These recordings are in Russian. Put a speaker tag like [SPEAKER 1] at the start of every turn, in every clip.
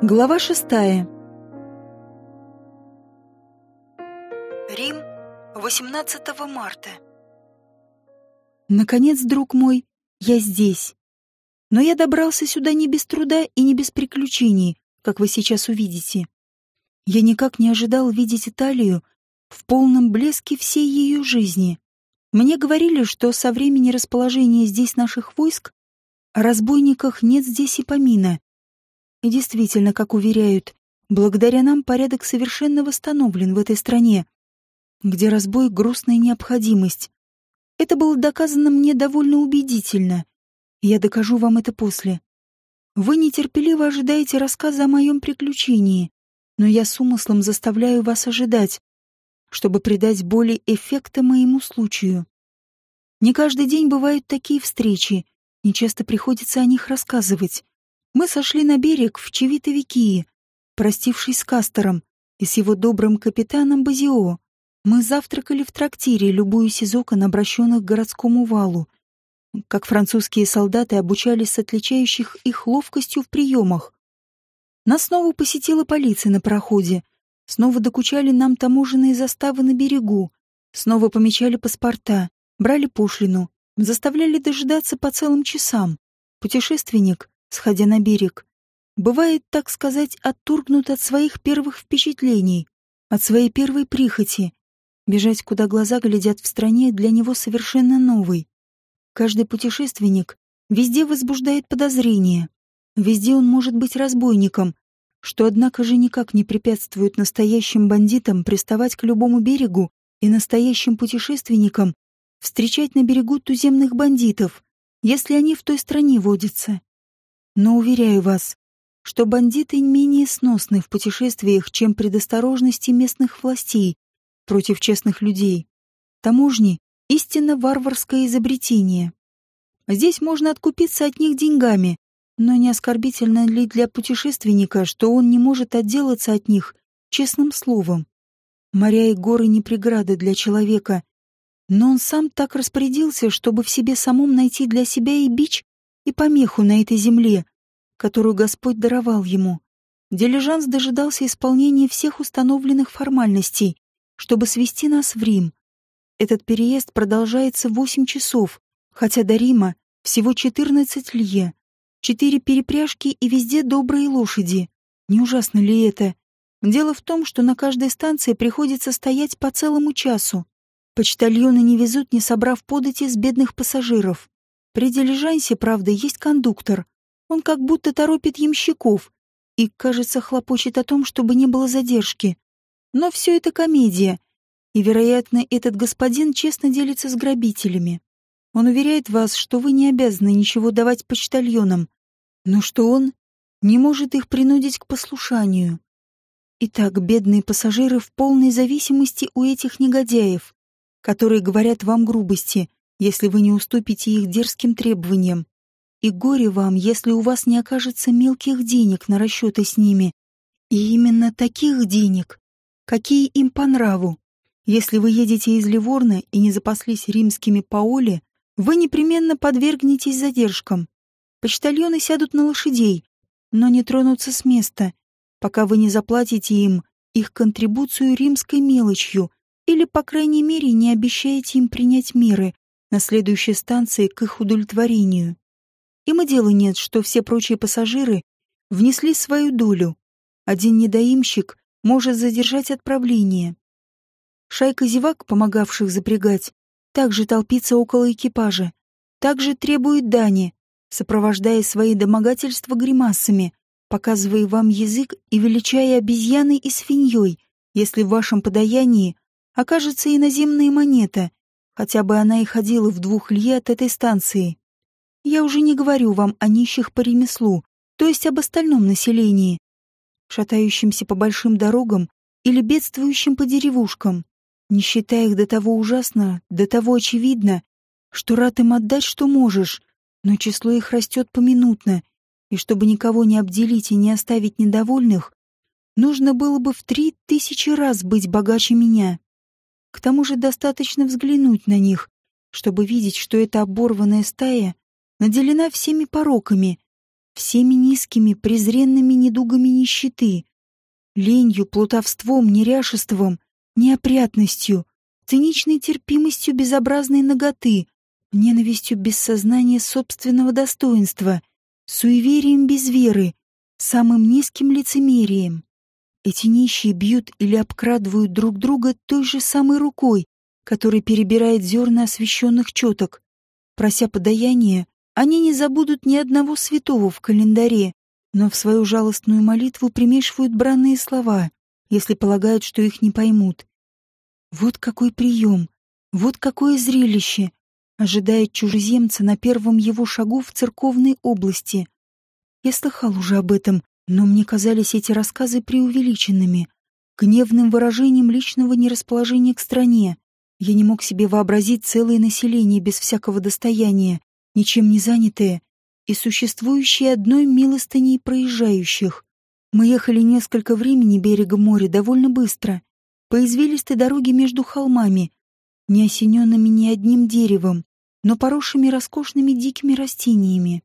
[SPEAKER 1] Глава шестая.
[SPEAKER 2] Рим, 18 марта.
[SPEAKER 1] Наконец, друг мой, я здесь. Но я добрался сюда не без труда и не без приключений, как вы сейчас увидите. Я никак не ожидал видеть Италию в полном блеске всей ее жизни. Мне говорили, что со времени расположения здесь наших войск о разбойниках нет здесь и помина. И действительно, как уверяют, благодаря нам порядок совершенно восстановлен в этой стране, где разбой — грустная необходимость. Это было доказано мне довольно убедительно. Я докажу вам это после. Вы нетерпеливо ожидаете рассказа о моем приключении, но я с умыслом заставляю вас ожидать, чтобы придать более эффекта моему случаю. Не каждый день бывают такие встречи, не часто приходится о них рассказывать. Мы сошли на берег в Чевитовикии, простившись с Кастером и с его добрым капитаном Базио. Мы завтракали в трактире, любуясь из окон, обращенных к городскому валу. Как французские солдаты обучались отличающих их ловкостью в приемах. Нас снова посетила полиция на проходе. Снова докучали нам таможенные заставы на берегу. Снова помечали паспорта, брали пошлину, заставляли дожидаться по целым часам. Путешественник, сходя на берег, бывает, так сказать, отторгнут от своих первых впечатлений, от своей первой прихоти. Бежать, куда глаза глядят в стране, для него совершенно новый. Каждый путешественник везде возбуждает подозрения. Везде он может быть разбойником, что, однако же, никак не препятствует настоящим бандитам приставать к любому берегу и настоящим путешественникам встречать на берегу туземных бандитов, если они в той стране водятся. Но уверяю вас, что бандиты менее сносны в путешествиях, чем предосторожности местных властей против честных людей. Таможни — истинно варварское изобретение. Здесь можно откупиться от них деньгами, но не оскорбительно ли для путешественника, что он не может отделаться от них честным словом? Моря и горы не преграды для человека, но он сам так распорядился, чтобы в себе самом найти для себя и бич, и помеху на этой земле, которую Господь даровал ему. Дилижанс дожидался исполнения всех установленных формальностей, чтобы свести нас в Рим. Этот переезд продолжается восемь часов, хотя до Рима всего четырнадцать лье. Четыре перепряжки и везде добрые лошади. Не ужасно ли это? Дело в том, что на каждой станции приходится стоять по целому часу. Почтальоны не везут, не собрав подати с бедных пассажиров. При дилижансе, правда, есть кондуктор. Он как будто торопит ямщиков и, кажется, хлопочет о том, чтобы не было задержки. Но все это комедия, и, вероятно, этот господин честно делится с грабителями. Он уверяет вас, что вы не обязаны ничего давать почтальонам, но что он не может их принудить к послушанию. Итак, бедные пассажиры в полной зависимости у этих негодяев, которые говорят вам грубости, если вы не уступите их дерзким требованиям. И горе вам, если у вас не окажется мелких денег на расчеты с ними. И именно таких денег, какие им по нраву. Если вы едете из Ливорна и не запаслись римскими паоли, вы непременно подвергнетесь задержкам. Почтальоны сядут на лошадей, но не тронутся с места, пока вы не заплатите им их контрибуцию римской мелочью или, по крайней мере, не обещаете им принять меры, на следующей станции к их удовлетворению. Им и дела нет, что все прочие пассажиры внесли свою долю. Один недоимщик может задержать отправление. Шайка зевак, помогавших запрягать, также толпится около экипажа, также требует дани, сопровождая свои домогательства гримасами, показывая вам язык и величая обезьяной и свиньей, если в вашем подаянии окажется иноземная монета, хотя бы она и ходила в двух лье от этой станции. Я уже не говорю вам о нищих по ремеслу, то есть об остальном населении, шатающимся по большим дорогам или бедствующим по деревушкам, не считая их до того ужасно, до того очевидно, что рад им отдать, что можешь, но число их растет поминутно, и чтобы никого не обделить и не оставить недовольных, нужно было бы в три тысячи раз быть богаче меня. К тому же достаточно взглянуть на них, чтобы видеть, что эта оборванная стая наделена всеми пороками, всеми низкими, презренными недугами нищеты, ленью, плутовством, неряшеством, неопрятностью, циничной терпимостью безобразной ноготы, ненавистью без сознания собственного достоинства, суеверием без веры, самым низким лицемерием. Эти нищие бьют или обкрадывают друг друга той же самой рукой, которая перебирает зерна освященных четок. Прося подаяния, они не забудут ни одного святого в календаре, но в свою жалостную молитву примешивают бранные слова, если полагают, что их не поймут. Вот какой прием, вот какое зрелище ожидает чужеземца на первом его шагу в церковной области. Я слыхал уже об этом, но мне казались эти рассказы преувеличенными, гневным выражением личного нерасположения к стране. Я не мог себе вообразить целое население без всякого достояния, ничем не занятое и существующее одной милостыней проезжающих. Мы ехали несколько времени берегом моря довольно быстро, по извилистой дороге между холмами, не осененными ни одним деревом, но поросшими роскошными дикими растениями.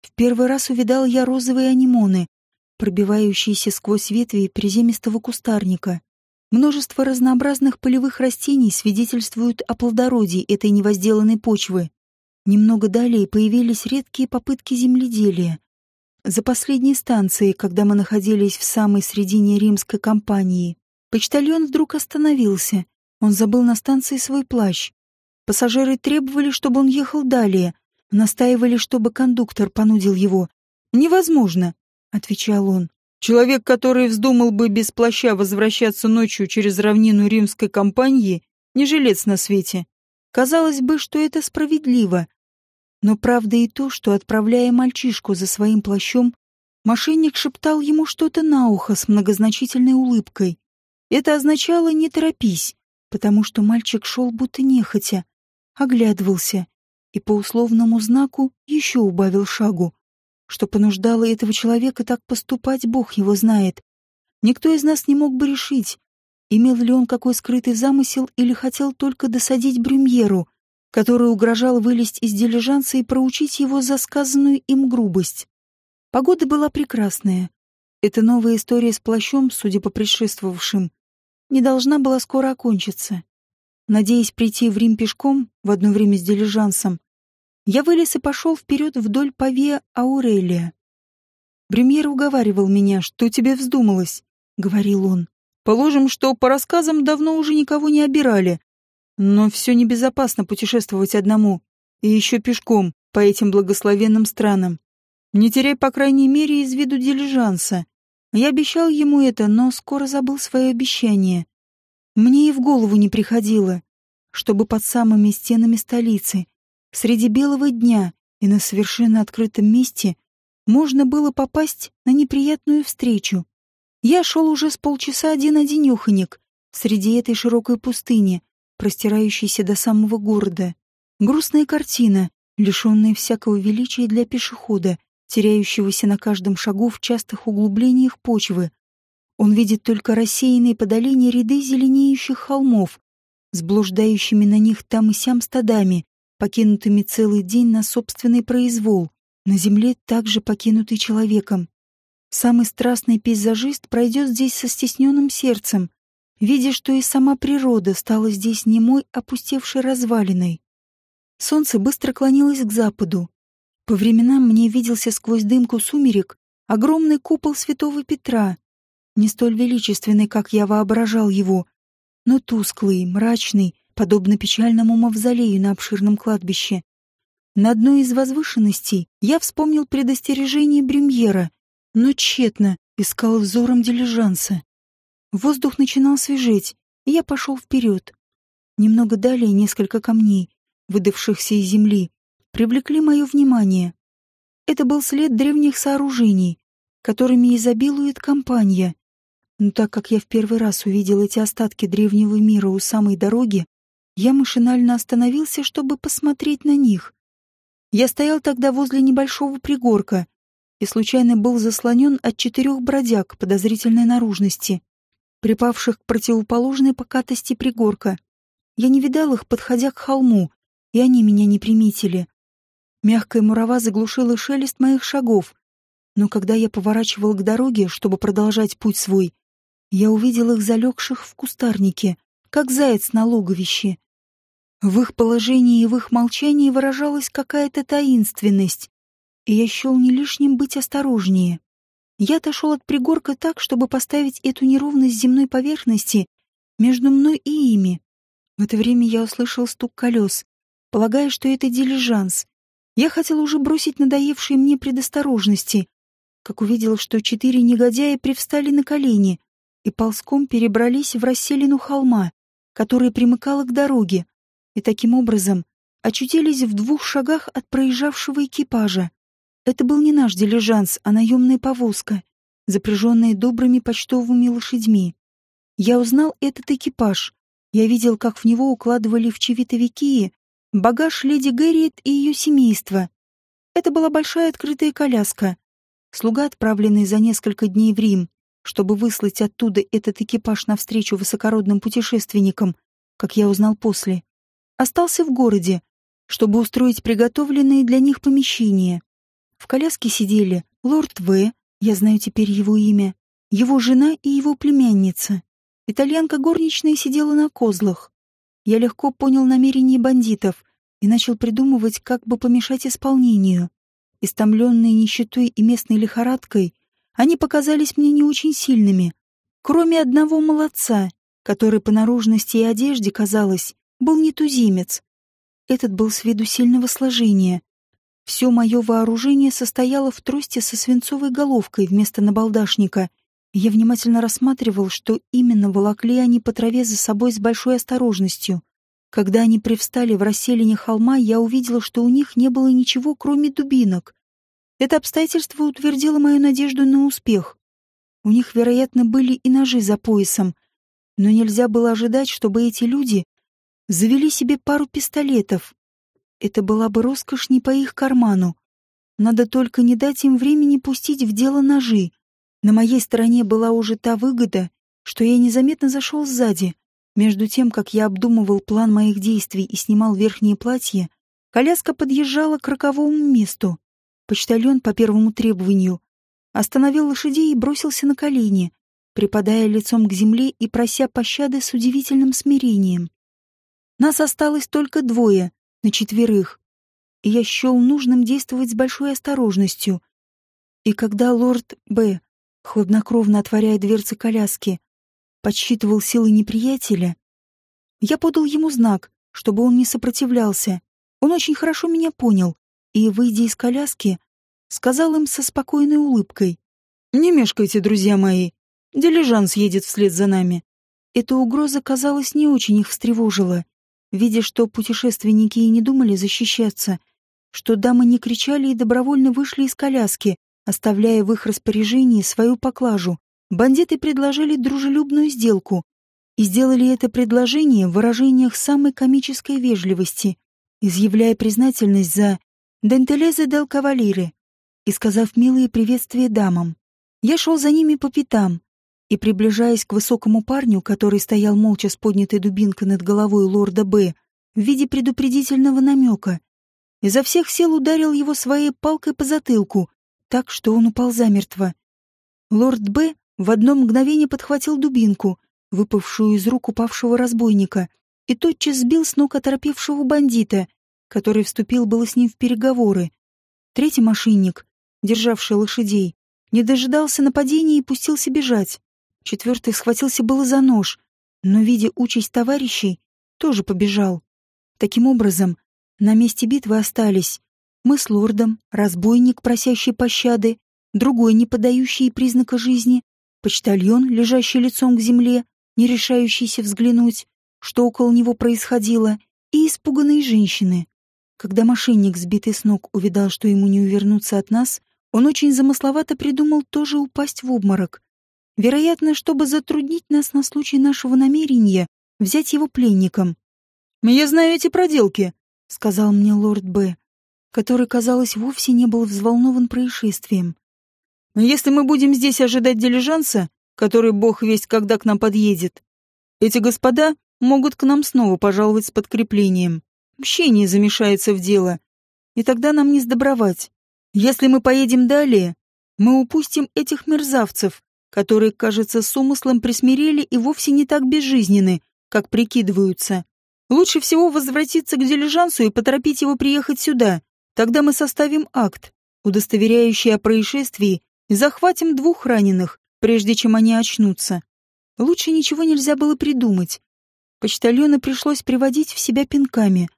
[SPEAKER 1] В первый раз увидал я розовые анимоны, пробивающиеся сквозь ветви приземистого кустарника. Множество разнообразных полевых растений свидетельствуют о плодородии этой невозделанной почвы. Немного далее появились редкие попытки земледелия. За последней станцией, когда мы находились в самой середине римской кампании, почтальон вдруг остановился. Он забыл на станции свой плащ. Пассажиры требовали, чтобы он ехал далее, настаивали, чтобы кондуктор понудил его. «Невозможно», — отвечал он. Человек, который вздумал бы без плаща возвращаться ночью через равнину римской компании, не жилец на свете. Казалось бы, что это справедливо. Но правда и то, что, отправляя мальчишку за своим плащом, мошенник шептал ему что-то на ухо с многозначительной улыбкой. Это означало «не торопись», потому что мальчик шел будто нехотя, оглядывался и по условному знаку еще убавил шагу. Что понуждало этого человека так поступать, Бог его знает. Никто из нас не мог бы решить, имел ли он какой скрытый замысел или хотел только досадить Брюмьеру, который угрожал вылезть из дилижанса и проучить его за сказанную им грубость. Погода была прекрасная. Эта новая история с плащом, судя по предшествовавшим, не должна была скоро окончиться. Надеясь прийти в Рим пешком в одно время с дилижансом, я вылез и пошел вперед вдоль по Виа Аурелия. Премьер уговаривал меня, что тебе вздумалось, — говорил он. Положим, что по рассказам давно уже никого не обирали. Но все небезопасно путешествовать одному, и еще пешком по этим благословенным странам. Не теряй, по крайней мере, из виду дилижанса. Я обещал ему это, но скоро забыл свое обещание. Мне и в голову не приходило, чтобы под самыми стенами столицы среди белого дня и на совершенно открытом месте можно было попасть на неприятную встречу. Я шел уже с полчаса один-одинеханик среди этой широкой пустыни, простирающейся до самого города. Грустная картина, лишенная всякого величия для пешехода, теряющегося на каждом шагу в частых углублениях почвы. Он видит только рассеянные по долине ряды зеленеющих холмов, с блуждающими на них там и сям стадами, покинутыми целый день на собственный произвол, на земле также покинутый человеком. Самый страстный пейзажист пройдет здесь со стесненным сердцем, видя, что и сама природа стала здесь немой, опустевшей развалиной. Солнце быстро клонилось к западу. По временам мне виделся сквозь дымку сумерек огромный купол святого Петра, не столь величественный, как я воображал его, но тусклый, мрачный, подобно печальному мавзолею на обширном кладбище. На одной из возвышенностей я вспомнил предостережение Бремьера, но тщетно искал взором дилижанса. Воздух начинал свежеть, и я пошел вперед. Немного далее несколько камней, выдавшихся из земли, привлекли мое внимание. Это был след древних сооружений, которыми изобилует компания. Но так как я в первый раз увидел эти остатки древнего мира у самой дороги, я машинально остановился, чтобы посмотреть на них. Я стоял тогда возле небольшого пригорка и случайно был заслонен от четырех бродяг подозрительной наружности, припавших к противоположной покатости пригорка. Я не видал их, подходя к холму, и они меня не приметили. Мягкая мурава заглушила шелест моих шагов, Но когда я поворачивал к дороге, чтобы продолжать путь свой, я увидел их залегших в кустарнике, как заяц на логовище. В их положении и в их молчании выражалась какая-то таинственность, и я счел не лишним быть осторожнее. Я отошел от пригорка так, чтобы поставить эту неровность земной поверхности между мной и ими. В это время я услышал стук колес, полагая, что это дилижанс. Я хотел уже бросить надоевшие мне предосторожности, как увидел, что четыре негодяя привстали на колени и ползком перебрались в расселину холма, которая примыкала к дороге, и таким образом очутились в двух шагах от проезжавшего экипажа. Это был не наш дилижанс, а наемная повозка, запряженная добрыми почтовыми лошадьми. Я узнал этот экипаж. Я видел, как в него укладывали в чевитовики багаж леди Гэрриет и ее семейства. Это была большая открытая коляска. Слуга, отправленный за несколько дней в Рим, чтобы выслать оттуда этот экипаж навстречу высокородным путешественникам, как я узнал после, остался в городе, чтобы устроить приготовленные для них помещения. В коляске сидели лорд В, я знаю теперь его имя, его жена и его племянница. Итальянка горничная сидела на козлах. Я легко понял намерения бандитов и начал придумывать, как бы помешать исполнению. Истомленные нищетой и местной лихорадкой, они показались мне не очень сильными, кроме одного молодца, который по наружности и одежде, казалось, был не туземец. Этот был с виду сильного сложения. Все мое вооружение состояло в трости со свинцовой головкой вместо набалдашника — я внимательно рассматривал, что именно волокли они по траве за собой с большой осторожностью. Когда они привстали в расселине холма, я увидела, что у них не было ничего, кроме дубинок. Это обстоятельство утвердило мою надежду на успех. У них, вероятно, были и ножи за поясом, но нельзя было ожидать, чтобы эти люди завели себе пару пистолетов. Это была бы роскошь не по их карману. Надо только не дать им времени пустить в дело ножи. На моей стороне была уже та выгода, что я незаметно зашел сзади. Между тем, как я обдумывал план моих действий и снимал верхнее платье, коляска подъезжала к роковому месту. Почтальон по первому требованию остановил лошадей и бросился на колени, припадая лицом к земле и прося пощады с удивительным смирением. Нас осталось только двое, на четверых, и я счел нужным действовать с большой осторожностью. И когда лорд Б хладнокровно отворяя дверцы коляски, подсчитывал силы неприятеля, я подал ему знак, чтобы он не сопротивлялся. Он очень хорошо меня понял и, выйдя из коляски, сказал им со спокойной улыбкой. «Не мешкайте, друзья мои. Дилижанс едет вслед за нами». Эта угроза, казалось, не очень их встревожила. Видя, что путешественники и не думали защищаться, что дамы не кричали и добровольно вышли из коляски, Оставляя в их распоряжении свою поклажу, бандиты предложили дружелюбную сделку и сделали это предложение в выражениях самой комической вежливости, изъявляя признательность за «Дентелезе дел кавалире» и сказав милые приветствия дамам. Я шел за ними по пятам и, приближаясь к высокому парню, который стоял молча с поднятой дубинкой над головой лорда Б, в виде предупредительного намека, изо всех сил ударил его своей палкой по затылку, так, что он упал замертво. Лорд Б в одно мгновение подхватил дубинку, выпавшую из рук упавшего разбойника, и тотчас сбил с ног оторопевшего бандита, который вступил было с ним в переговоры. Третий мошенник, державший лошадей, не дожидался нападения и пустился бежать. Четвертый схватился было за нож, но, видя участь товарищей, тоже побежал. Таким образом, на месте битвы остались мы с лордом, разбойник, просящий пощады, другой, не подающий признака жизни, почтальон, лежащий лицом к земле, не решающийся взглянуть, что около него происходило, и испуганные женщины. Когда мошенник, сбитый с ног, увидал, что ему не увернуться от нас, он очень замысловато придумал тоже упасть в обморок. Вероятно, чтобы затруднить нас на случай нашего намерения взять его пленником. «Я знаю эти проделки», — сказал мне лорд Б который, казалось, вовсе не был взволнован происшествием. «Если мы будем здесь ожидать дилижанса, который бог весть когда к нам подъедет, эти господа могут к нам снова пожаловать с подкреплением. Общение замешается в дело, и тогда нам не сдобровать. Если мы поедем далее, мы упустим этих мерзавцев, которые, кажется, с умыслом присмирели и вовсе не так безжизненны, как прикидываются. Лучше всего возвратиться к дилижансу и поторопить его приехать сюда. Тогда мы составим акт, удостоверяющий о происшествии, и захватим двух раненых, прежде чем они очнутся. Лучше ничего нельзя было придумать. Почтальона пришлось приводить в себя пинками.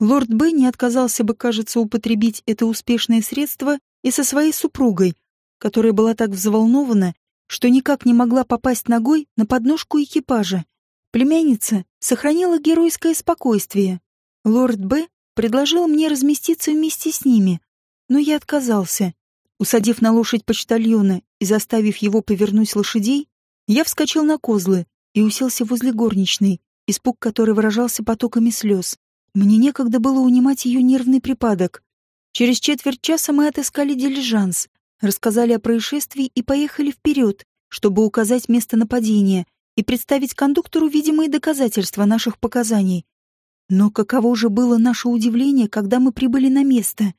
[SPEAKER 1] Лорд Б не отказался бы, кажется, употребить это успешное средство и со своей супругой, которая была так взволнована, что никак не могла попасть ногой на подножку экипажа. Племянница сохранила геройское спокойствие. Лорд Б предложил мне разместиться вместе с ними, но я отказался. Усадив на лошадь почтальона и заставив его повернуть лошадей, я вскочил на козлы и уселся возле горничной, испуг которой выражался потоками слез. Мне некогда было унимать ее нервный припадок. Через четверть часа мы отыскали дилижанс, рассказали о происшествии и поехали вперед, чтобы указать место нападения и представить кондуктору видимые доказательства наших показаний. Но каково же было наше удивление, когда мы прибыли на место.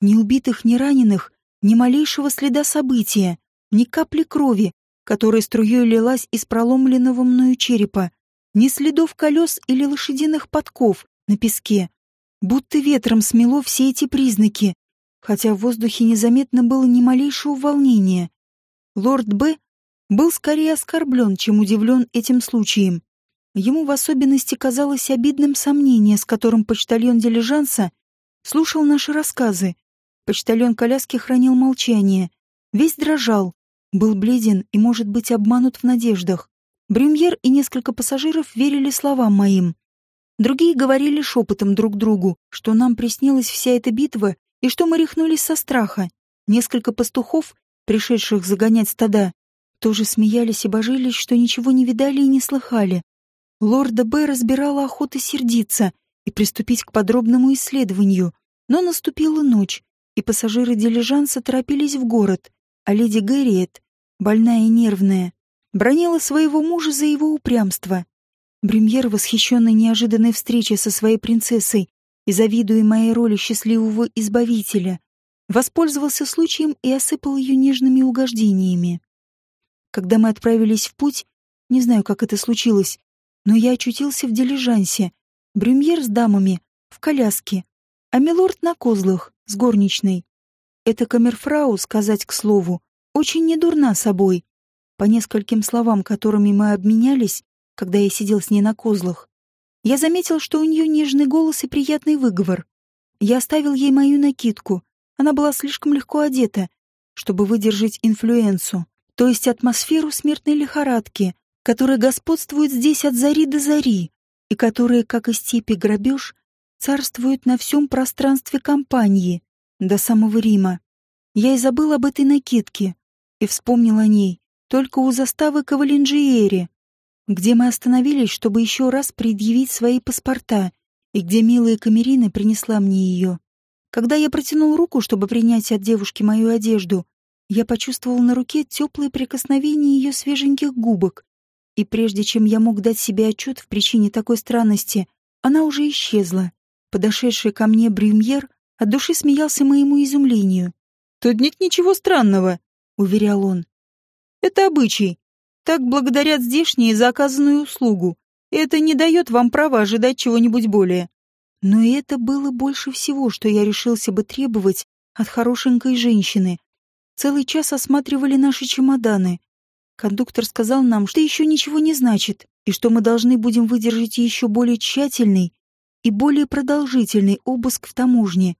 [SPEAKER 1] Ни убитых, ни раненых, ни малейшего следа события, ни капли крови, которая струей лилась из проломленного мною черепа, ни следов колес или лошадиных подков на песке. Будто ветром смело все эти признаки, хотя в воздухе незаметно было ни малейшего волнения. Лорд Б. был скорее оскорблен, чем удивлен этим случаем. Ему в особенности казалось обидным сомнение, с которым почтальон дилижанса слушал наши рассказы. Почтальон коляски хранил молчание, весь дрожал, был бледен и, может быть, обманут в надеждах. Брюмьер и несколько пассажиров верили словам моим. Другие говорили шепотом друг другу, что нам приснилась вся эта битва и что мы рехнулись со страха. Несколько пастухов, пришедших загонять стада, тоже смеялись и божились, что ничего не видали и не слыхали. Лорда Б. разбирала охота сердиться и приступить к подробному исследованию, но наступила ночь, и пассажиры дилижанса торопились в город, а леди Гэриет, больная и нервная, бронила своего мужа за его упрямство. Бремьер, восхищенный неожиданной встречей со своей принцессой, и, завидуя моей роли счастливого избавителя, воспользовался случаем и осыпал ее нежными угождениями. Когда мы отправились в путь, не знаю, как это случилось, но я очутился в дилижансе, Брюмьер с дамами, в коляске, а милорд на козлах, с горничной. Эта камерфрау, сказать к слову, очень недурна собой. По нескольким словам, которыми мы обменялись, когда я сидел с ней на козлах, я заметил, что у нее нежный голос и приятный выговор. Я оставил ей мою накидку. Она была слишком легко одета, чтобы выдержать инфлюенсу, то есть атмосферу смертной лихорадки, которая господствует здесь от зари до зари, и которая, как и степи грабеж, царствует на всем пространстве компании, до самого Рима. Я и забыл об этой накидке, и вспомнил о ней только у заставы Кавалинджиери, где мы остановились, чтобы еще раз предъявить свои паспорта, и где милая Камерина принесла мне ее. Когда я протянул руку, чтобы принять от девушки мою одежду, я почувствовал на руке теплое прикосновение ее свеженьких губок, и прежде чем я мог дать себе отчет в причине такой странности, она уже исчезла. Подошедший ко мне Брюмьер от души смеялся моему изумлению. «Тут нет ничего странного», — уверял он. «Это обычай. Так благодарят здешние за оказанную услугу. Это не дает вам права ожидать чего-нибудь более. Но это было больше всего, что я решился бы требовать от хорошенькой женщины. Целый час осматривали наши чемоданы. Кондуктор сказал нам, что еще ничего не значит, и что мы должны будем выдержать еще более тщательный и более продолжительный обыск в таможне,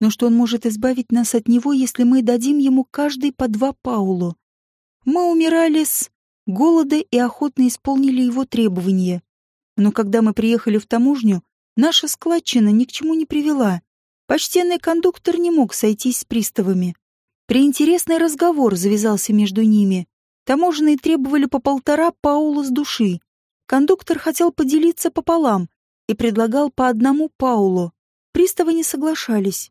[SPEAKER 1] но что он может избавить нас от него, если мы дадим ему каждый по два паулу. Мы умирали с голода и охотно исполнили его требования. Но когда мы приехали в таможню, наша складчина ни к чему не привела. Почтенный кондуктор не мог сойтись с приставами. Приинтересный разговор завязался между ними. Таможенные требовали по полтора паула с души. Кондуктор хотел поделиться пополам и предлагал по одному паулу. Приставы не соглашались.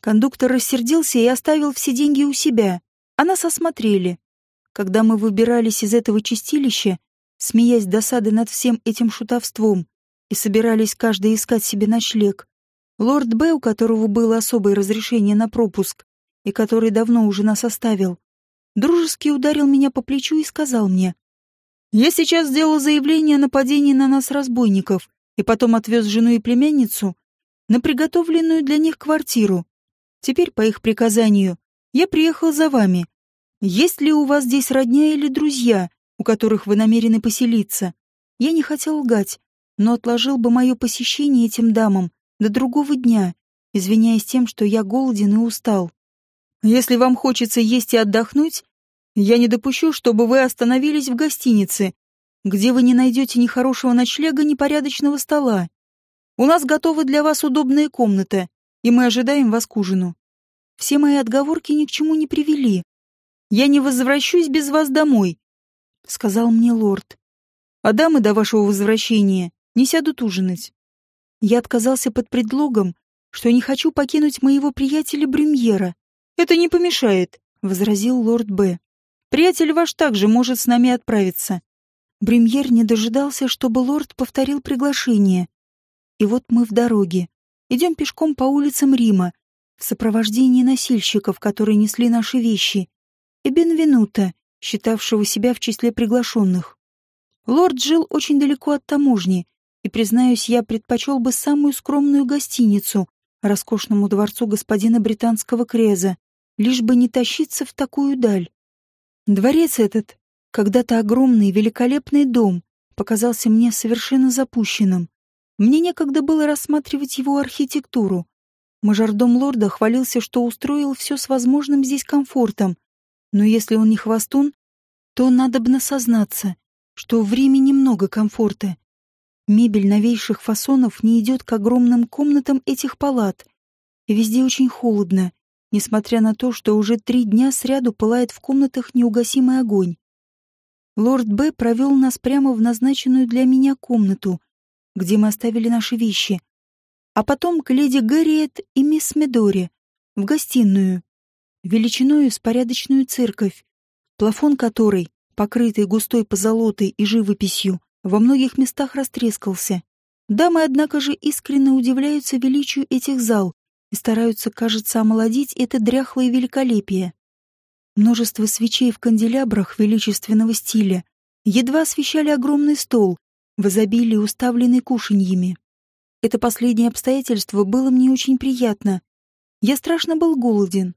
[SPEAKER 1] Кондуктор рассердился и оставил все деньги у себя, а нас осмотрели. Когда мы выбирались из этого чистилища, смеясь досады над всем этим шутовством, и собирались каждый искать себе ночлег, лорд Б, у которого было особое разрешение на пропуск, и который давно уже нас оставил, дружески ударил меня по плечу и сказал мне, «Я сейчас сделал заявление о нападении на нас разбойников и потом отвез жену и племянницу на приготовленную для них квартиру. Теперь, по их приказанию, я приехал за вами. Есть ли у вас здесь родня или друзья, у которых вы намерены поселиться?» Я не хотел лгать, но отложил бы мое посещение этим дамам до другого дня, извиняясь тем, что я голоден и устал. Если вам хочется есть и отдохнуть, я не допущу, чтобы вы остановились в гостинице, где вы не найдете ни хорошего ночлега, ни порядочного стола. У нас готова для вас удобная комната, и мы ожидаем вас к ужину. Все мои отговорки ни к чему не привели. Я не возвращусь без вас домой, — сказал мне лорд. А дамы до вашего возвращения не сядут ужинать. Я отказался под предлогом, что не хочу покинуть моего приятеля Брюмьера. Это не помешает, — возразил лорд Б. Приятель ваш также может с нами отправиться. Брюмьер не дожидался, чтобы лорд повторил приглашение. И вот мы в дороге. Идем пешком по улицам Рима, в сопровождении носильщиков, которые несли наши вещи, и считавшего себя в числе приглашенных. Лорд жил очень далеко от таможни, и, признаюсь, я предпочел бы самую скромную гостиницу роскошному дворцу господина британского Креза, лишь бы не тащиться в такую даль. Дворец этот, когда-то огромный великолепный дом, показался мне совершенно запущенным. Мне некогда было рассматривать его архитектуру. Мажордом лорда хвалился, что устроил все с возможным здесь комфортом, но если он не хвостун, то надо бы насознаться, что в Риме немного комфорта. Мебель новейших фасонов не идет к огромным комнатам этих палат, везде очень холодно, несмотря на то, что уже три дня сряду пылает в комнатах неугасимый огонь. Лорд Б. провел нас прямо в назначенную для меня комнату, где мы оставили наши вещи, а потом к леди Гарриет и мисс Медори, в гостиную, величиною с порядочную церковь, плафон которой, покрытый густой позолотой и живописью, во многих местах растрескался. Дамы, однако же, искренне удивляются величию этих зал, и стараются, кажется, омолодить это дряхлое великолепие. Множество свечей в канделябрах величественного стиля едва освещали огромный стол, в изобилии уставленный кушаньями. Это последнее обстоятельство было мне очень приятно. Я страшно был голоден.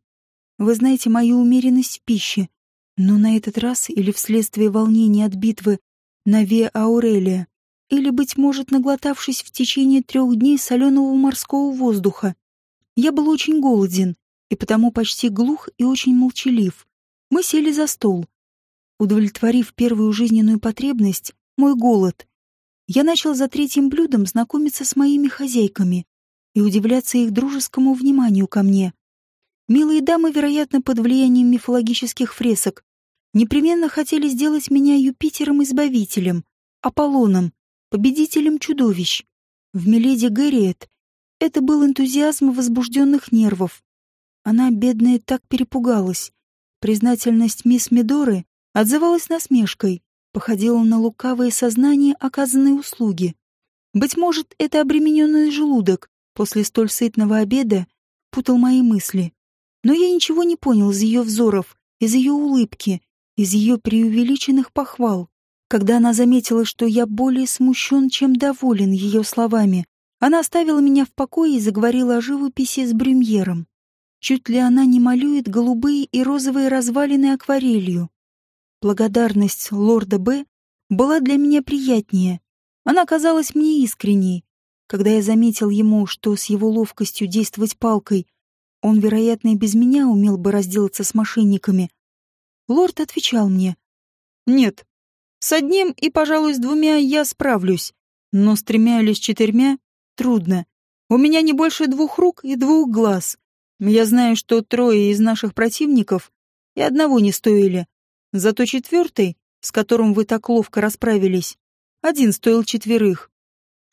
[SPEAKER 1] Вы знаете мою умеренность в пище, но на этот раз или вследствие волнения от битвы на Виа Аурелия, или, быть может, наглотавшись в течение трех дней соленого морского воздуха, я был очень голоден и потому почти глух и очень молчалив. Мы сели за стол. Удовлетворив первую жизненную потребность, мой голод, я начал за третьим блюдом знакомиться с моими хозяйками и удивляться их дружескому вниманию ко мне. Милые дамы, вероятно, под влиянием мифологических фресок, непременно хотели сделать меня Юпитером-избавителем, Аполлоном, победителем чудовищ. В Миледи Гэриет это был энтузиазм возбужденных нервов. Она, бедная, так перепугалась. Признательность мисс Мидоры отзывалась насмешкой, походила на лукавое сознание оказанной услуги. Быть может, это обремененный желудок после столь сытного обеда путал мои мысли. Но я ничего не понял из ее взоров, из ее улыбки, из ее преувеличенных похвал. Когда она заметила, что я более смущен, чем доволен ее словами, она оставила меня в покое и заговорила о живописи с Брюмьером. Чуть ли она не малюет голубые и розовые развалины акварелью. Благодарность лорда Б. была для меня приятнее. Она казалась мне искренней. Когда я заметил ему, что с его ловкостью действовать палкой он, вероятно, и без меня умел бы разделаться с мошенниками, лорд отвечал мне. «Нет, с одним и, пожалуй, с двумя я справлюсь, но с тремя или с четырьмя Трудно. У меня не больше двух рук и двух глаз. Я знаю, что трое из наших противников и одного не стоили. Зато четвертый, с которым вы так ловко расправились, один стоил четверых.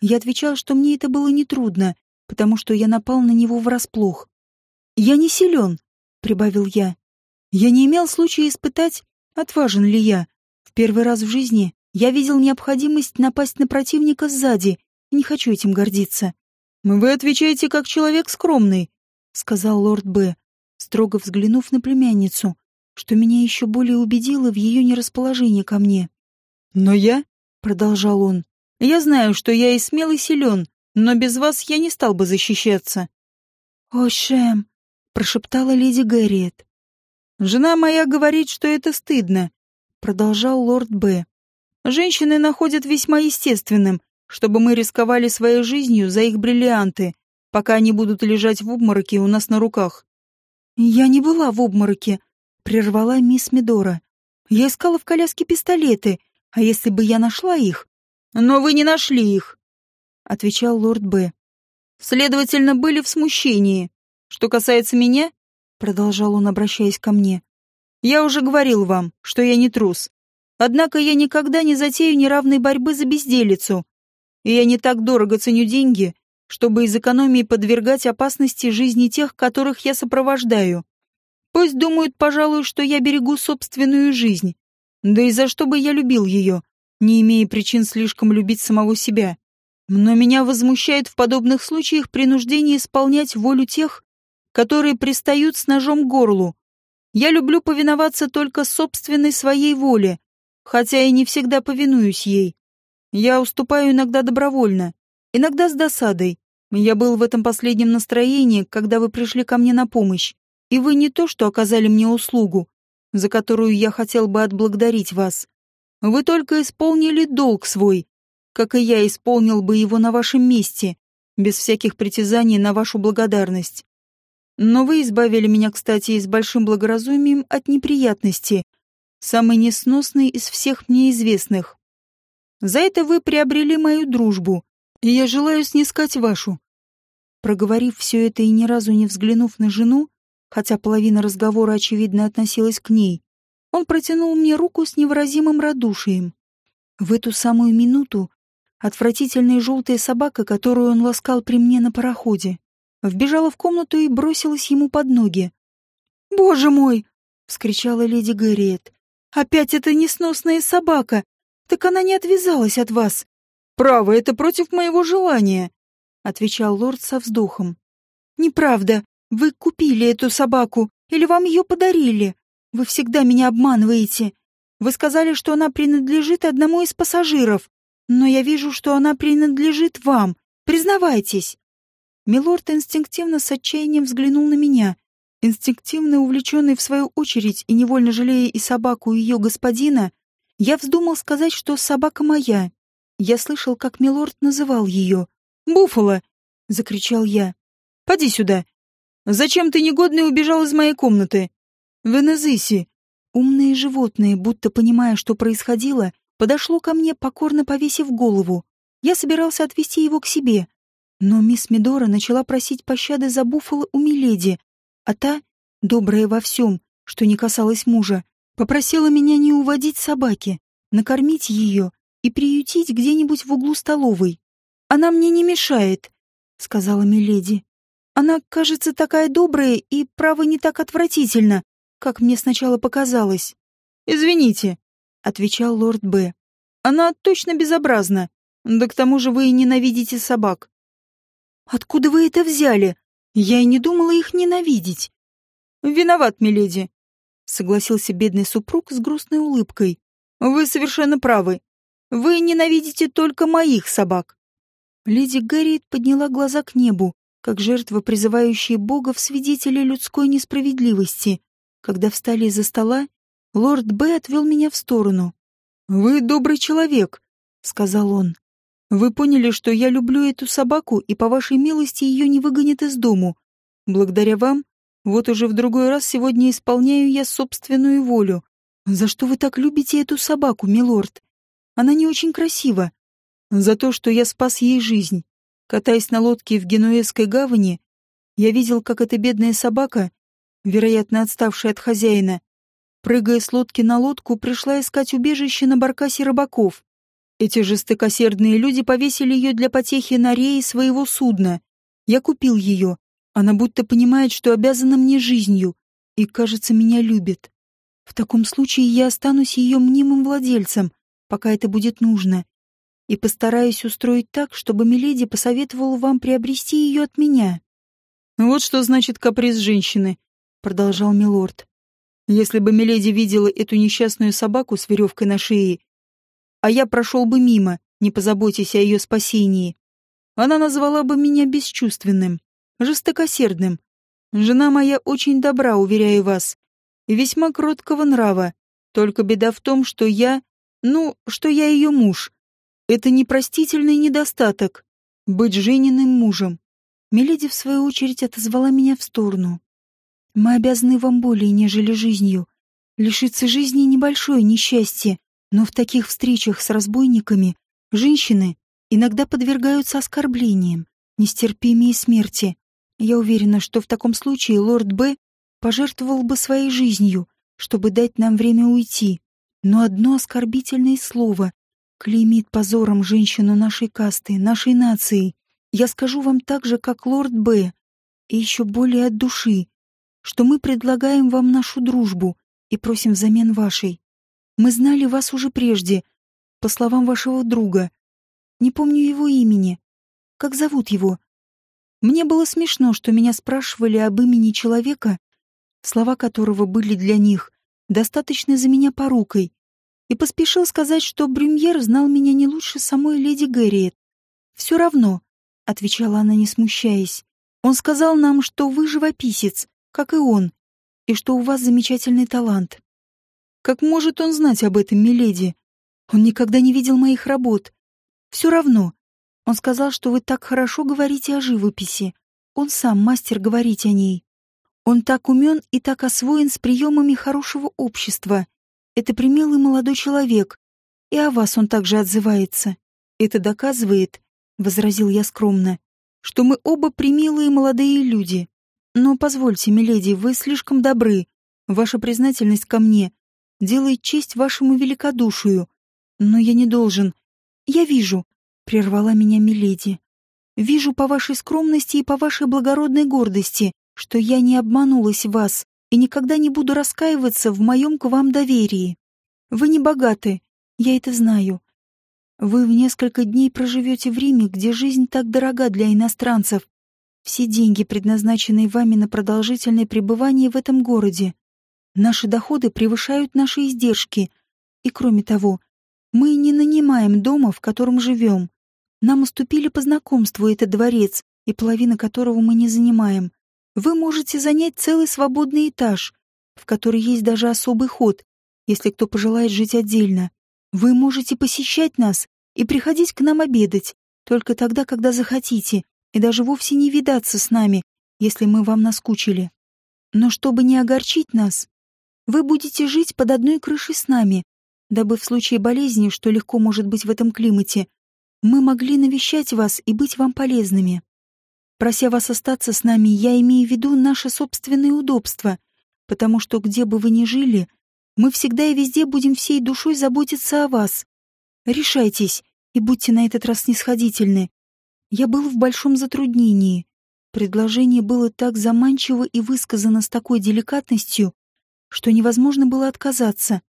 [SPEAKER 1] Я отвечал, что мне это было нетрудно, потому что я напал на него врасплох. «Я не силен», — прибавил я. «Я не имел случая испытать, отважен ли я. В первый раз в жизни я видел необходимость напасть на противника сзади не хочу этим гордиться. «Вы отвечаете как человек скромный», — сказал лорд Б. строго взглянув на племянницу, что меня еще более убедило в ее нерасположении ко мне.
[SPEAKER 3] «Но я», — продолжал он, — «я знаю, что я и смел, и силен, но без вас я не стал бы защищаться».
[SPEAKER 1] «О, Шэм», — прошептала леди Гарриет.
[SPEAKER 3] «Жена моя говорит, что это стыдно», — продолжал лорд Б. «Женщины находят весьма естественным, чтобы мы рисковали своей жизнью за их бриллианты, пока они будут лежать в обмороке у нас на руках».
[SPEAKER 1] «Я не была в обмороке», — прервала мисс Медора. «Я искала в коляске пистолеты, а если бы я нашла их?»
[SPEAKER 3] «Но вы не нашли их», — отвечал лорд Б. «Следовательно, были в смущении. Что касается меня, — продолжал он, обращаясь ко мне, — я уже говорил вам, что я не трус. Однако я никогда не затею неравной борьбы за безделицу, и я не так дорого ценю деньги, чтобы из экономии подвергать опасности жизни тех, которых я сопровождаю. Пусть думают, пожалуй, что я берегу собственную жизнь. Да и за что бы я любил ее, не имея причин слишком любить самого себя. Но меня возмущает в подобных случаях принуждение исполнять волю тех, которые пристают с ножом к горлу. Я люблю повиноваться только собственной своей воле, хотя и не всегда повинуюсь ей. Я уступаю иногда добровольно, иногда с досадой. Я был в этом последнем настроении, когда вы пришли ко мне на помощь, и вы не то что оказали мне услугу, за которую я хотел бы отблагодарить вас. Вы только исполнили долг свой, как и я исполнил бы его на вашем месте, без всяких притязаний на вашу благодарность. Но вы избавили меня, кстати, и с большим благоразумием от неприятности, самой несносной из всех мне известных. За это вы приобрели мою дружбу, и я желаю снискать вашу. Проговорив все это и ни разу не взглянув на жену, хотя половина разговора, очевидно, относилась к ней, он протянул мне руку с невыразимым радушием. В эту самую минуту отвратительная желтая собака, которую он ласкал при мне на пароходе, вбежала в комнату и бросилась ему под ноги. «Боже мой!» — вскричала леди Гарриет. «Опять эта несносная собака! Так она не отвязалась от вас. Право, это против моего желания, отвечал лорд со вздохом.
[SPEAKER 1] Неправда. Вы купили эту собаку или вам ее подарили? Вы всегда меня обманываете. Вы сказали, что она принадлежит одному из пассажиров, но я вижу, что она принадлежит вам. Признавайтесь. Милорд инстинктивно с отчаянием взглянул на меня. Инстинктивно увлеченный в свою очередь и невольно жалея и собаку, и ее господина, я вздумал сказать, что собака моя. Я слышал, как милорд называл ее.
[SPEAKER 3] «Буффало!» — закричал я. «Поди сюда! Зачем ты негодный убежал из моей комнаты?» «Венезиси!»
[SPEAKER 1] Умное животное, будто понимая, что происходило, подошло ко мне, покорно повесив голову. Я собирался отвести его к себе. Но мисс Мидора начала просить пощады за Буффало у Миледи, а та, добрая во всем, что не касалось мужа, Попросила меня не уводить собаки, накормить ее и приютить где-нибудь в углу столовой. Она мне не мешает, сказала Миледи. Она, кажется, такая добрая и, право, не так отвратительно, как мне сначала показалось.
[SPEAKER 3] Извините, отвечал лорд Б. Она точно безобразна. Да к тому же вы и ненавидите собак.
[SPEAKER 1] Откуда вы это взяли? Я и не думала их ненавидеть.
[SPEAKER 3] Виноват, миледи согласился бедный супруг с грустной улыбкой. Вы совершенно правы. Вы ненавидите только моих собак.
[SPEAKER 1] Леди Гарриет подняла глаза к небу, как жертва, призывающая Бога в свидетели людской несправедливости. Когда встали из-за стола, лорд Б. отвел меня в сторону.
[SPEAKER 3] «Вы добрый человек», — сказал он. «Вы поняли, что я люблю эту собаку, и по вашей милости ее не выгонят из дому. Благодаря вам вот уже в другой раз сегодня исполняю я собственную волю. За что вы так любите эту собаку, милорд? Она не очень красива. За то, что я спас ей жизнь. Катаясь на лодке в Генуэзской гавани, я видел, как эта бедная собака, вероятно, отставшая от хозяина, прыгая с лодки на лодку, пришла искать убежище на баркасе рыбаков. Эти жестокосердные люди повесили ее для потехи на рее своего судна. Я купил ее, она будто понимает, что обязана мне жизнью, и, кажется, меня любит. В таком случае я останусь ее мнимым владельцем, пока это будет нужно, и постараюсь устроить так, чтобы Миледи посоветовала вам приобрести ее от меня. Вот что значит каприз женщины, —
[SPEAKER 1] продолжал милорд.
[SPEAKER 3] «Если бы Миледи видела эту несчастную собаку с веревкой на шее, а я прошел бы мимо, не позаботясь о ее спасении, она назвала бы меня бесчувственным, жестокосердным. Жена моя очень добра, уверяю вас, и весьма кроткого нрава. Только беда в том, что я... Ну, что я ее муж. Это непростительный недостаток — быть жененным мужем.
[SPEAKER 1] Миледи, в свою очередь, отозвала меня в сторону. «Мы обязаны вам более, нежели жизнью. Лишиться жизни — небольшое несчастье, но в таких встречах с разбойниками женщины иногда подвергаются оскорблениям, нестерпимее смерти. Я уверена, что в таком случае лорд Б пожертвовал бы своей жизнью, чтобы дать нам время уйти. Но одно оскорбительное слово клеймит позором женщину нашей касты, нашей нации. Я скажу вам так же, как лорд Б, и еще более от души, что мы предлагаем вам нашу дружбу и просим взамен вашей. Мы знали вас уже прежде, по словам вашего друга. Не помню его имени. Как зовут его? Мне было смешно, что меня спрашивали об имени человека, слова которого были для них достаточно за меня порукой, и поспешил сказать, что Брюмьер знал меня не лучше самой леди Гэриет. «Все равно», — отвечала она, не смущаясь, — «он сказал нам, что вы живописец, как и он, и что у вас замечательный талант».
[SPEAKER 3] «Как может он знать об этом, миледи? Он никогда не видел моих работ.
[SPEAKER 1] Все равно. Он сказал, что вы так хорошо говорите о живописи. Он сам мастер говорить о ней. Он так умен и так освоен с приемами хорошего общества. Это примилый молодой человек. И о вас он также отзывается. Это доказывает, — возразил я скромно, — что мы оба примилые молодые люди. Но позвольте, миледи, вы слишком добры. Ваша признательность ко мне делает честь вашему великодушию. Но я не должен. Я вижу, — прервала меня миледи. Вижу по вашей скромности и по вашей благородной гордости, что я не обманулась в вас и никогда не буду раскаиваться в моем к вам доверии. Вы не богаты, я это знаю. Вы в несколько дней проживете в Риме, где жизнь так дорога для иностранцев. Все деньги, предназначенные вами на продолжительное пребывание в этом городе. Наши доходы превышают наши издержки. И кроме того, мы не нанимаем дома, в котором живем. Нам уступили по знакомству этот дворец, и половина которого мы не занимаем. Вы можете занять целый свободный этаж, в который есть даже особый ход, если кто пожелает жить отдельно. Вы можете посещать нас и приходить к нам обедать, только тогда, когда захотите, и даже вовсе не видаться с нами, если мы вам наскучили. Но чтобы не огорчить нас, вы будете жить под одной крышей с нами, дабы в случае болезни, что легко может быть в этом климате, мы могли навещать вас и быть вам полезными. Прося вас остаться с нами, я имею в виду наше собственное удобство, потому что где бы вы ни жили, мы всегда и везде будем всей душой заботиться о вас. Решайтесь и будьте на этот раз снисходительны. Я был в большом затруднении. Предложение было так заманчиво и высказано с такой деликатностью, что невозможно было отказаться.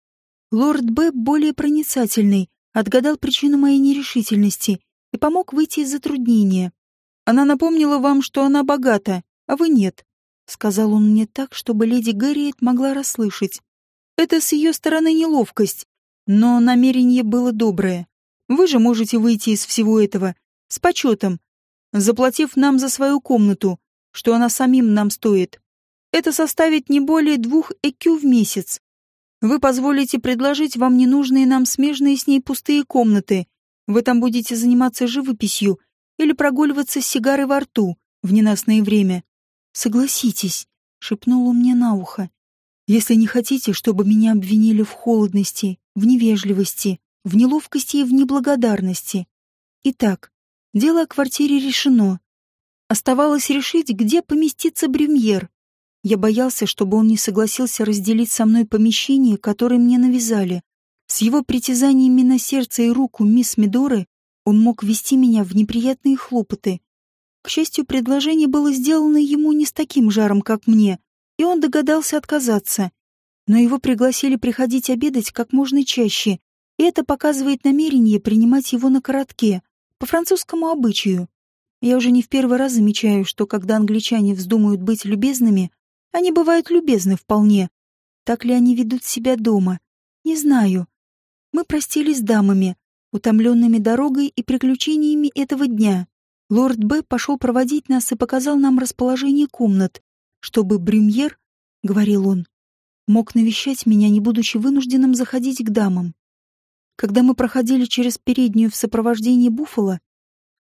[SPEAKER 1] Лорд Б, более проницательный, отгадал причину моей нерешительности и помог выйти из затруднения. Она напомнила вам, что она богата, а вы нет», — сказал он мне так, чтобы леди Гарриет могла расслышать. «Это с ее стороны неловкость, но намерение было доброе. Вы же можете выйти из всего этого с почетом, заплатив нам за свою комнату, что она самим нам стоит. Это составит не более двух экю в месяц. Вы позволите предложить вам ненужные нам смежные с ней пустые комнаты. Вы там будете заниматься живописью или прогуливаться с сигарой во рту в ненастное время. «Согласитесь», — шепнул он мне на ухо. «Если не хотите, чтобы меня обвинили в холодности, в невежливости, в неловкости и в неблагодарности. Итак, дело о квартире решено. Оставалось решить, где поместится Брюмьер. Я боялся, чтобы он не согласился разделить со мной помещение, которое мне навязали. С его притязаниями на сердце и руку мисс Мидоры он мог ввести меня в неприятные хлопоты. К счастью, предложение было сделано ему не с таким жаром, как мне, и он догадался отказаться. Но его пригласили приходить обедать как можно чаще, и это показывает намерение принимать его на коротке, по французскому обычаю. Я уже не в первый раз замечаю, что когда англичане вздумают быть любезными, Они бывают любезны вполне. Так ли они ведут себя дома? Не знаю. Мы простились с дамами, утомленными дорогой и приключениями этого дня. Лорд Б. пошел проводить нас и показал нам расположение комнат, чтобы Брюмьер, — говорил он, — мог навещать меня, не будучи вынужденным заходить к дамам. Когда мы проходили через переднюю в сопровождении Буффало,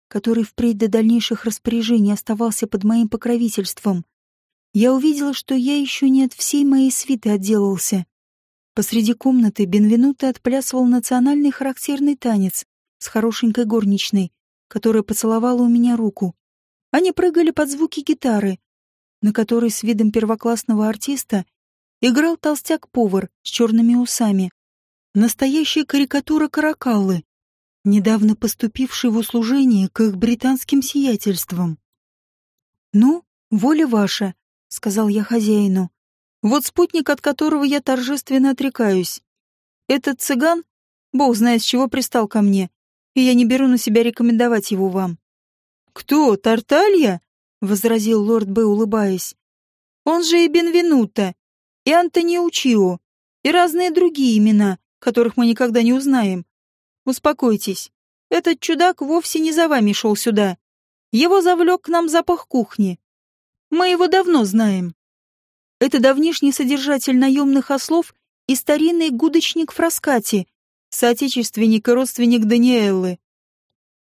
[SPEAKER 1] который впредь до дальнейших распоряжений оставался под моим покровительством, я увидела, что я еще не от всей моей свиты отделался. Посреди комнаты Бенвенуто отплясывал национальный характерный танец с хорошенькой горничной, которая поцеловала у меня руку. Они прыгали под звуки гитары, на которой с видом первоклассного артиста играл толстяк-повар с черными усами. Настоящая карикатура Каракаллы, недавно поступивший в услужение к их британским сиятельствам. «Ну, воля ваша», — сказал я хозяину. «Вот спутник, от которого я торжественно отрекаюсь. Этот цыган, бог знает, с чего пристал ко мне, и я не беру на себя рекомендовать его вам». «Кто, Тарталья?» — возразил лорд Б, улыбаясь. «Он же и Бенвенуто, и Антониучио, и разные другие имена, которых мы никогда не узнаем. Успокойтесь. Этот чудак вовсе не за вами шел сюда. Его завлек к нам запах кухни. Мы его давно знаем. Это давнишний содержатель наемных ослов и старинный гудочник Фраскати, соотечественник и родственник Даниэллы.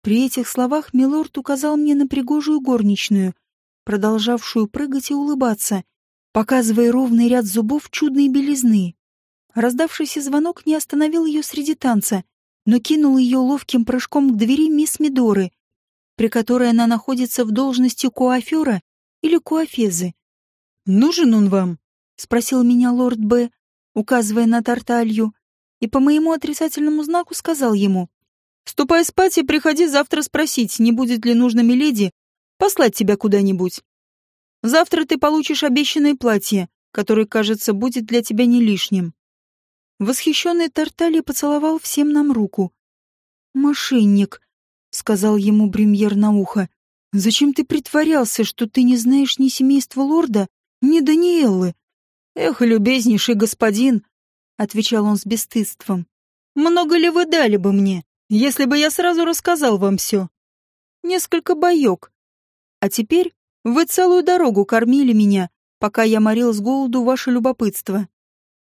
[SPEAKER 1] При этих словах Милорд указал мне на пригожую горничную, продолжавшую прыгать и улыбаться, показывая ровный ряд зубов чудной белизны. Раздавшийся звонок не остановил ее среди танца, но кинул ее ловким прыжком к двери мисс Мидоры, при которой она находится в должности куафера или куафезы. «Нужен он вам?» — спросил меня лорд Б., указывая на Тарталью, и по моему отрицательному знаку сказал ему, «Ступай спать и приходи завтра спросить, не будет ли нужно миледи послать тебя куда-нибудь. Завтра ты получишь обещанное платье, которое, кажется, будет для тебя не лишним». Восхищенный Тарталья поцеловал всем нам руку. «Мошенник», — сказал ему Бремьер на ухо, — «зачем ты притворялся, что ты не знаешь ни семейства лорда, ни Даниэллы?» «Эх, любезнейший господин», — отвечал он с бесстыдством, — «много ли вы дали бы мне, если бы я сразу рассказал вам все?» «Несколько боек. А теперь вы целую дорогу кормили меня, пока я морил с голоду ваше любопытство.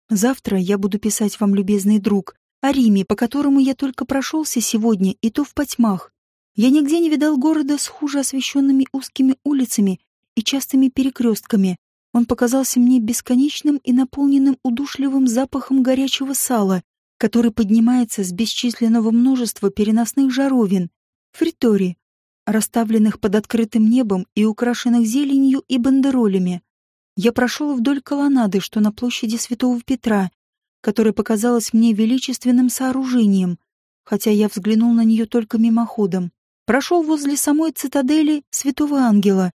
[SPEAKER 1] Завтра я буду писать вам, любезный друг, о Риме, по которому я только прошелся сегодня, и то в потьмах. Я нигде не видал города с хуже освещенными узкими улицами и частыми перекрестками. Он показался мне бесконечным и наполненным удушливым запахом горячего сала, который поднимается с бесчисленного множества переносных жаровин, фритори, расставленных под открытым небом и украшенных зеленью и бандеролями. Я прошел вдоль колоннады, что на площади Святого Петра, которая показалась мне величественным сооружением, хотя я взглянул на нее только мимоходом. Прошел возле самой цитадели Святого Ангела,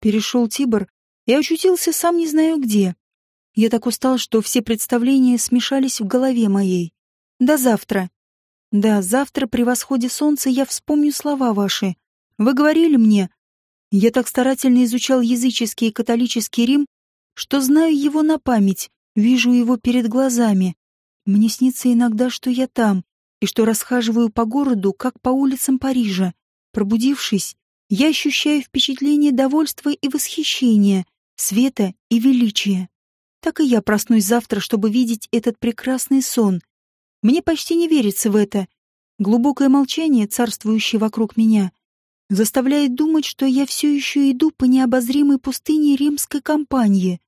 [SPEAKER 1] перешел Тибр и очутился сам не знаю где. Я так устал, что все представления смешались в голове моей. До завтра. Да, завтра при восходе солнца я вспомню слова ваши. Вы говорили мне, я так старательно изучал языческий и католический Рим, что знаю его на память, вижу его перед глазами. Мне снится иногда, что я там, и что расхаживаю по городу, как по улицам Парижа. Пробудившись, я ощущаю впечатление довольства и восхищения, света и величия. Так и я проснусь завтра, чтобы видеть этот прекрасный сон. Мне почти не верится в это. Глубокое молчание, царствующее вокруг меня, заставляет думать, что я все еще иду по необозримой пустыне римской кампании,